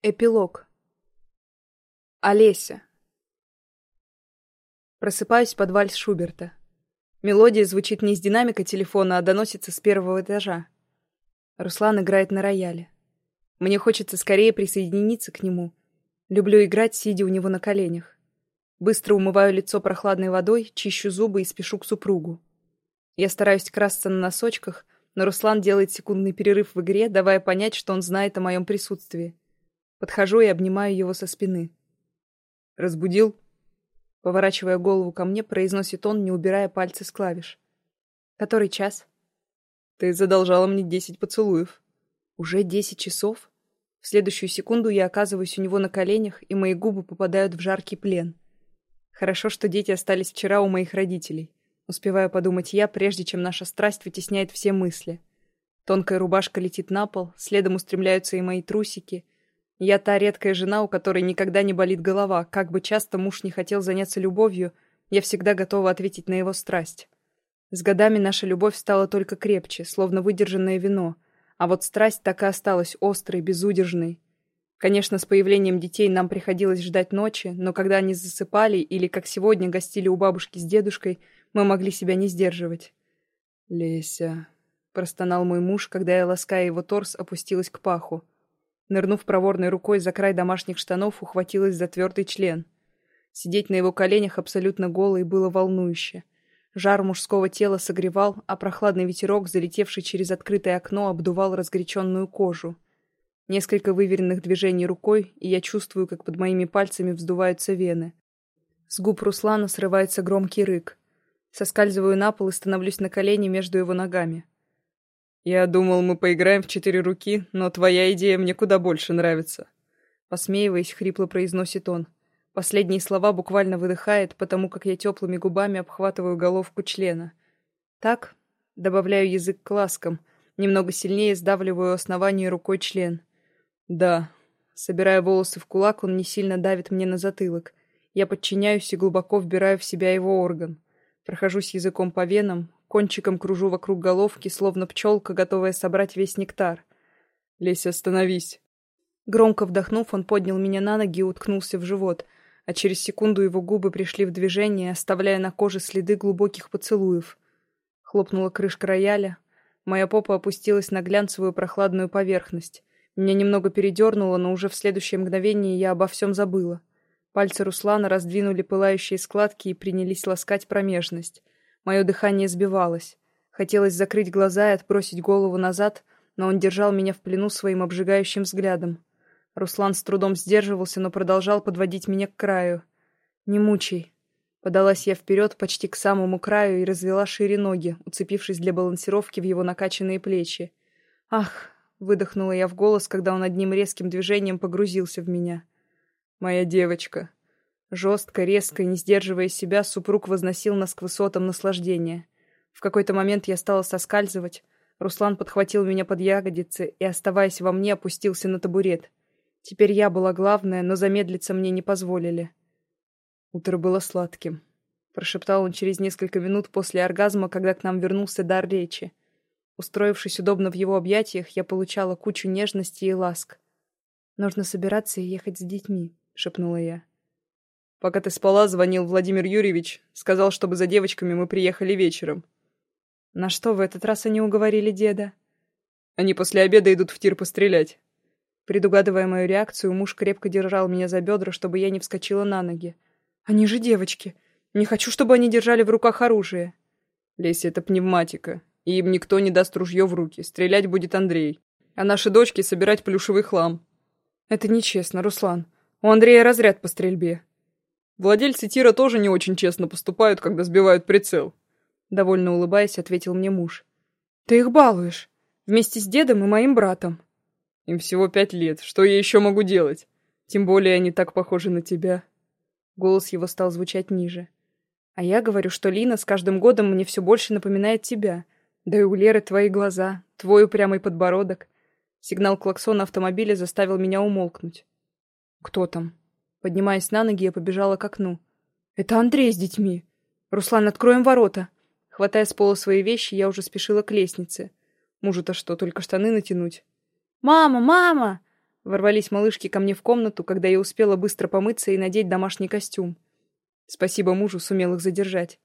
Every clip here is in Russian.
Эпилог. Олеся. Просыпаюсь под вальс Шуберта. Мелодия звучит не из динамика телефона, а доносится с первого этажа. Руслан играет на рояле. Мне хочется скорее присоединиться к нему. Люблю играть, сидя у него на коленях. Быстро умываю лицо прохладной водой, чищу зубы и спешу к супругу. Я стараюсь красться на носочках, но Руслан делает секундный перерыв в игре, давая понять, что он знает о моем присутствии. Подхожу и обнимаю его со спины. «Разбудил?» Поворачивая голову ко мне, произносит он, не убирая пальцы с клавиш. «Который час?» «Ты задолжала мне десять поцелуев». «Уже десять часов?» В следующую секунду я оказываюсь у него на коленях, и мои губы попадают в жаркий плен. Хорошо, что дети остались вчера у моих родителей. Успеваю подумать я, прежде чем наша страсть вытесняет все мысли. Тонкая рубашка летит на пол, следом устремляются и мои трусики — я та редкая жена, у которой никогда не болит голова. Как бы часто муж не хотел заняться любовью, я всегда готова ответить на его страсть. С годами наша любовь стала только крепче, словно выдержанное вино. А вот страсть так и осталась острой, безудержной. Конечно, с появлением детей нам приходилось ждать ночи, но когда они засыпали или, как сегодня, гостили у бабушки с дедушкой, мы могли себя не сдерживать. «Леся», — простонал мой муж, когда я, лаская его торс, опустилась к паху. Нырнув проворной рукой за край домашних штанов, ухватилась за твердый член. Сидеть на его коленях абсолютно голой было волнующе. Жар мужского тела согревал, а прохладный ветерок, залетевший через открытое окно, обдувал разгоряченную кожу. Несколько выверенных движений рукой, и я чувствую, как под моими пальцами вздуваются вены. С губ Руслана срывается громкий рык. Соскальзываю на пол и становлюсь на колени между его ногами. «Я думал, мы поиграем в четыре руки, но твоя идея мне куда больше нравится». Посмеиваясь, хрипло произносит он. Последние слова буквально выдыхает, потому как я теплыми губами обхватываю головку члена. Так, добавляю язык к ласкам, немного сильнее сдавливаю основание рукой член. «Да». Собирая волосы в кулак, он не сильно давит мне на затылок. Я подчиняюсь и глубоко вбираю в себя его орган. Прохожусь языком по венам, Кончиком кружу вокруг головки, словно пчелка, готовая собрать весь нектар. «Леся, остановись!» Громко вдохнув, он поднял меня на ноги и уткнулся в живот, а через секунду его губы пришли в движение, оставляя на коже следы глубоких поцелуев. Хлопнула крышка рояля. Моя попа опустилась на глянцевую прохладную поверхность. Меня немного передернуло, но уже в следующее мгновение я обо всем забыла. Пальцы Руслана раздвинули пылающие складки и принялись ласкать промежность. Мое дыхание сбивалось. Хотелось закрыть глаза и отбросить голову назад, но он держал меня в плену своим обжигающим взглядом. Руслан с трудом сдерживался, но продолжал подводить меня к краю. «Не мучай». Подалась я вперед почти к самому краю и развела шире ноги, уцепившись для балансировки в его накачанные плечи. «Ах!» — выдохнула я в голос, когда он одним резким движением погрузился в меня. «Моя девочка», Жестко, резко, не сдерживая себя, супруг возносил нас к высотам наслаждения. В какой-то момент я стала соскальзывать. Руслан подхватил меня под ягодицы и, оставаясь во мне, опустился на табурет. Теперь я была главная, но замедлиться мне не позволили. Утро было сладким. Прошептал он через несколько минут после оргазма, когда к нам вернулся дар речи. Устроившись удобно в его объятиях, я получала кучу нежности и ласк. «Нужно собираться и ехать с детьми», — шепнула я. Пока ты спала, звонил Владимир Юрьевич. Сказал, чтобы за девочками мы приехали вечером. На что в этот раз они уговорили деда? Они после обеда идут в тир пострелять. Предугадывая мою реакцию, муж крепко держал меня за бедра, чтобы я не вскочила на ноги. Они же девочки. Не хочу, чтобы они держали в руках оружие. Леся, это пневматика. И им никто не даст ружье в руки. Стрелять будет Андрей. А наши дочки собирать плюшевый хлам. Это нечестно, Руслан. У Андрея разряд по стрельбе. Владельцы тира тоже не очень честно поступают, когда сбивают прицел. Довольно улыбаясь, ответил мне муж. Ты их балуешь. Вместе с дедом и моим братом. Им всего пять лет. Что я еще могу делать? Тем более они так похожи на тебя. Голос его стал звучать ниже. А я говорю, что Лина с каждым годом мне все больше напоминает тебя. Да и у Леры твои глаза, твой упрямый подбородок. Сигнал клаксона автомобиля заставил меня умолкнуть. Кто там? Поднимаясь на ноги, я побежала к окну. «Это Андрей с детьми!» «Руслан, откроем ворота!» Хватая с пола свои вещи, я уже спешила к лестнице. Мужу-то что, только штаны натянуть? «Мама, мама!» Ворвались малышки ко мне в комнату, когда я успела быстро помыться и надеть домашний костюм. Спасибо мужу, сумел их задержать.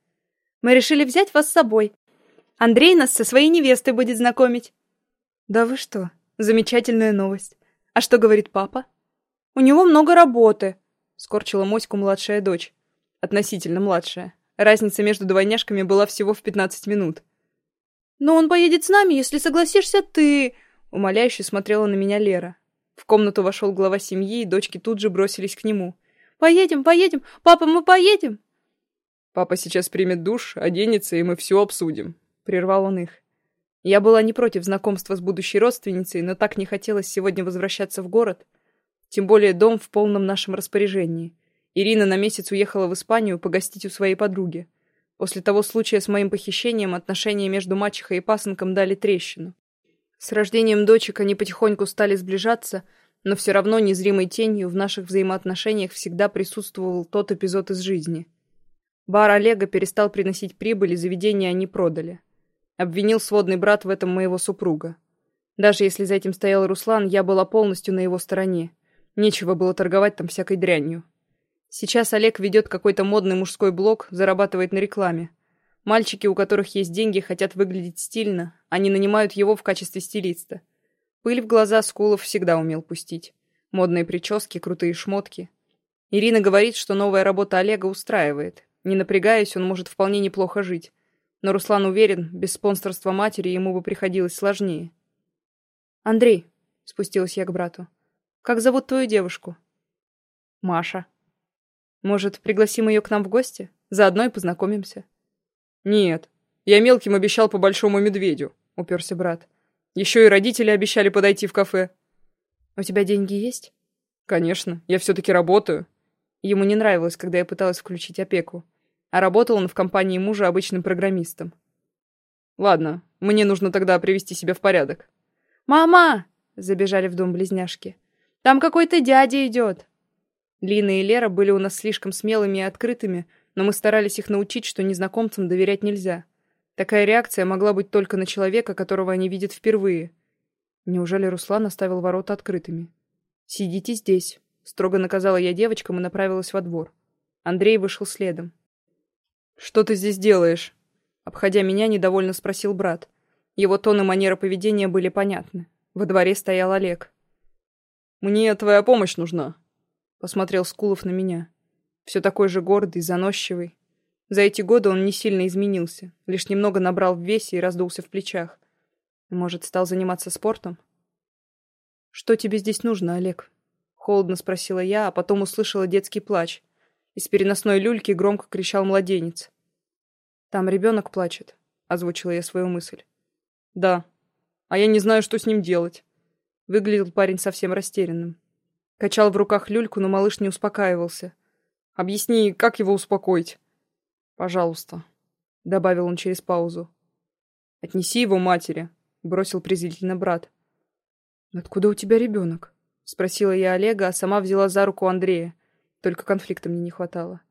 «Мы решили взять вас с собой. Андрей нас со своей невестой будет знакомить». «Да вы что? Замечательная новость. А что говорит папа?» «У него много работы», — скорчила моську младшая дочь. Относительно младшая. Разница между двойняшками была всего в 15 минут. «Но он поедет с нами, если согласишься ты...» Умоляюще смотрела на меня Лера. В комнату вошел глава семьи, и дочки тут же бросились к нему. «Поедем, поедем! Папа, мы поедем!» «Папа сейчас примет душ, оденется, и мы все обсудим», — прервал он их. Я была не против знакомства с будущей родственницей, но так не хотелось сегодня возвращаться в город. Тем более дом в полном нашем распоряжении. Ирина на месяц уехала в Испанию погостить у своей подруги. После того случая с моим похищением отношения между мачехой и пасынком дали трещину. С рождением дочек они потихоньку стали сближаться, но все равно незримой тенью в наших взаимоотношениях всегда присутствовал тот эпизод из жизни. Бар Олега перестал приносить прибыль, и заведение они продали. Обвинил сводный брат в этом моего супруга. Даже если за этим стоял Руслан, я была полностью на его стороне. Нечего было торговать там всякой дрянью. Сейчас Олег ведет какой-то модный мужской блог, зарабатывает на рекламе. Мальчики, у которых есть деньги, хотят выглядеть стильно, они нанимают его в качестве стилиста. Пыль в глаза Скулов всегда умел пустить. Модные прически, крутые шмотки. Ирина говорит, что новая работа Олега устраивает. Не напрягаясь, он может вполне неплохо жить. Но Руслан уверен, без спонсорства матери ему бы приходилось сложнее. «Андрей», — спустилась я к брату, — «как зовут твою девушку?» «Маша». «Может, пригласим ее к нам в гости? Заодно и познакомимся». «Нет, я мелким обещал по большому медведю», — уперся брат. «Еще и родители обещали подойти в кафе». «У тебя деньги есть?» «Конечно, я все-таки работаю». Ему не нравилось, когда я пыталась включить опеку. А работал он в компании мужа обычным программистом. «Ладно, мне нужно тогда привести себя в порядок». «Мама!» — забежали в дом близняшки. «Там какой-то дядя идет». Лина и Лера были у нас слишком смелыми и открытыми, но мы старались их научить, что незнакомцам доверять нельзя. Такая реакция могла быть только на человека, которого они видят впервые. Неужели Руслан оставил ворота открытыми? «Сидите здесь», — строго наказала я девочкам и направилась во двор. Андрей вышел следом. «Что ты здесь делаешь?» Обходя меня, недовольно спросил брат. Его тон и манера поведения были понятны. Во дворе стоял Олег. «Мне твоя помощь нужна», — посмотрел Скулов на меня. Все такой же гордый, заносчивый. За эти годы он не сильно изменился, лишь немного набрал в весе и раздулся в плечах. Может, стал заниматься спортом? «Что тебе здесь нужно, Олег?» Холодно спросила я, а потом услышала детский плач. Из переносной люльки громко кричал младенец. «Там ребенок плачет», — озвучила я свою мысль. «Да. А я не знаю, что с ним делать». Выглядел парень совсем растерянным. Качал в руках люльку, но малыш не успокаивался. Объясни, как его успокоить?» «Пожалуйста», — добавил он через паузу. «Отнеси его матери», — бросил презрительно брат. «Откуда у тебя ребенок?» — спросила я Олега, а сама взяла за руку Андрея. Только конфликта мне не хватало.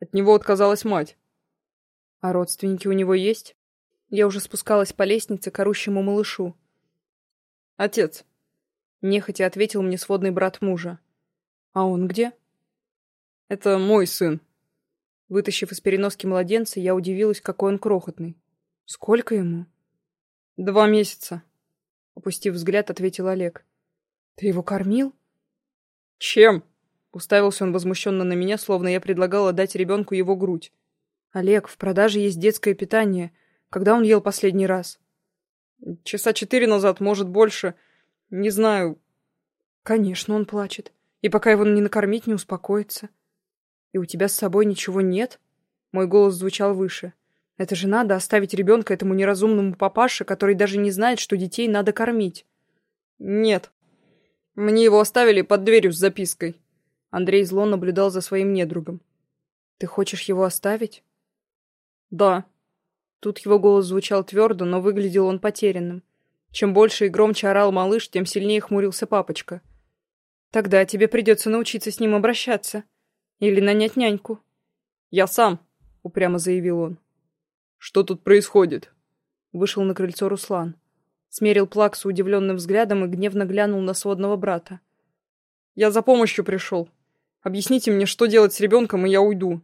От него отказалась мать. «А родственники у него есть?» Я уже спускалась по лестнице к орущему малышу. «Отец», — нехотя ответил мне сводный брат мужа. «А он где?» Это мой сын. Вытащив из переноски младенца, я удивилась, какой он крохотный. Сколько ему? Два месяца. Опустив взгляд, ответил Олег. Ты его кормил? Чем? Уставился он возмущенно на меня, словно я предлагала дать ребенку его грудь. Олег, в продаже есть детское питание. Когда он ел последний раз? Часа четыре назад, может, больше. Не знаю. Конечно, он плачет. И пока его не накормить, не успокоится. «И у тебя с собой ничего нет?» Мой голос звучал выше. «Это же надо оставить ребенка этому неразумному папаше, который даже не знает, что детей надо кормить». «Нет. Мне его оставили под дверью с запиской». Андрей зло наблюдал за своим недругом. «Ты хочешь его оставить?» «Да». Тут его голос звучал твердо, но выглядел он потерянным. Чем больше и громче орал малыш, тем сильнее хмурился папочка. «Тогда тебе придется научиться с ним обращаться», или нанять няньку. Я сам, упрямо заявил он. Что тут происходит? Вышел на крыльцо Руслан. Смерил Плаксу удивленным взглядом и гневно глянул на сводного брата. Я за помощью пришел. Объясните мне, что делать с ребенком, и я уйду.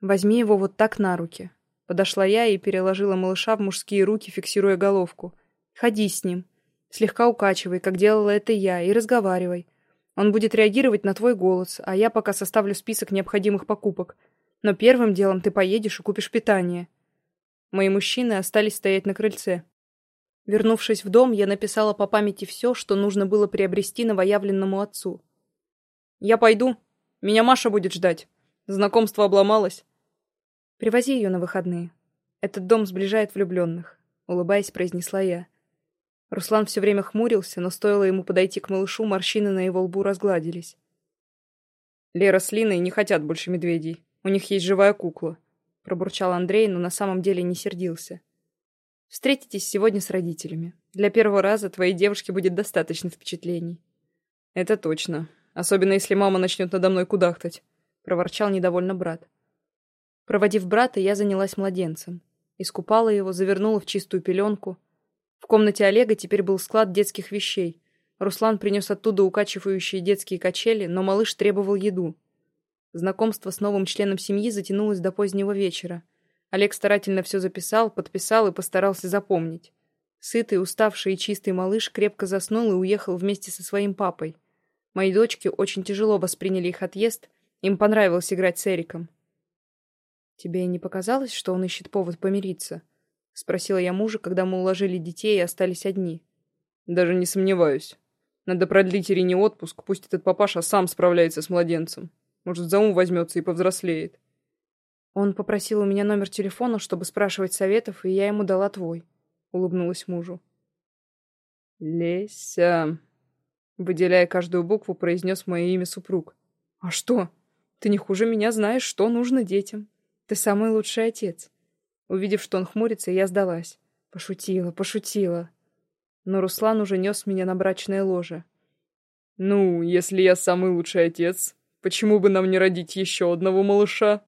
Возьми его вот так на руки. Подошла я и переложила малыша в мужские руки, фиксируя головку. Ходи с ним. Слегка укачивай, как делала это я, и разговаривай. Он будет реагировать на твой голос, а я пока составлю список необходимых покупок. Но первым делом ты поедешь и купишь питание. Мои мужчины остались стоять на крыльце. Вернувшись в дом, я написала по памяти все, что нужно было приобрести новоявленному отцу. «Я пойду. Меня Маша будет ждать. Знакомство обломалось». «Привози ее на выходные. Этот дом сближает влюбленных», — улыбаясь, произнесла я. Руслан все время хмурился, но стоило ему подойти к малышу, морщины на его лбу разгладились. «Лера с Линой не хотят больше медведей. У них есть живая кукла», — пробурчал Андрей, но на самом деле не сердился. «Встретитесь сегодня с родителями. Для первого раза твоей девушке будет достаточно впечатлений». «Это точно. Особенно если мама начнет надо мной кудахтать», — проворчал недовольно брат. Проводив брата, я занялась младенцем. Искупала его, завернула в чистую пеленку — в комнате Олега теперь был склад детских вещей. Руслан принес оттуда укачивающие детские качели, но малыш требовал еду. Знакомство с новым членом семьи затянулось до позднего вечера. Олег старательно все записал, подписал и постарался запомнить. Сытый, уставший и чистый малыш крепко заснул и уехал вместе со своим папой. Мои дочки очень тяжело восприняли их отъезд, им понравилось играть с Эриком. «Тебе не показалось, что он ищет повод помириться?» — спросила я мужа, когда мы уложили детей и остались одни. «Даже не сомневаюсь. Надо продлить Ирине отпуск, пусть этот папаша сам справляется с младенцем. Может, за ум возьмется и повзрослеет». Он попросил у меня номер телефона, чтобы спрашивать советов, и я ему дала твой. Улыбнулась мужу. «Леся...» Выделяя каждую букву, произнес мое имя супруг. «А что? Ты не хуже меня знаешь, что нужно детям. Ты самый лучший отец. Увидев, что он хмурится, я сдалась. Пошутила, пошутила. Но Руслан уже нес меня на брачное ложе. «Ну, если я самый лучший отец, почему бы нам не родить еще одного малыша?»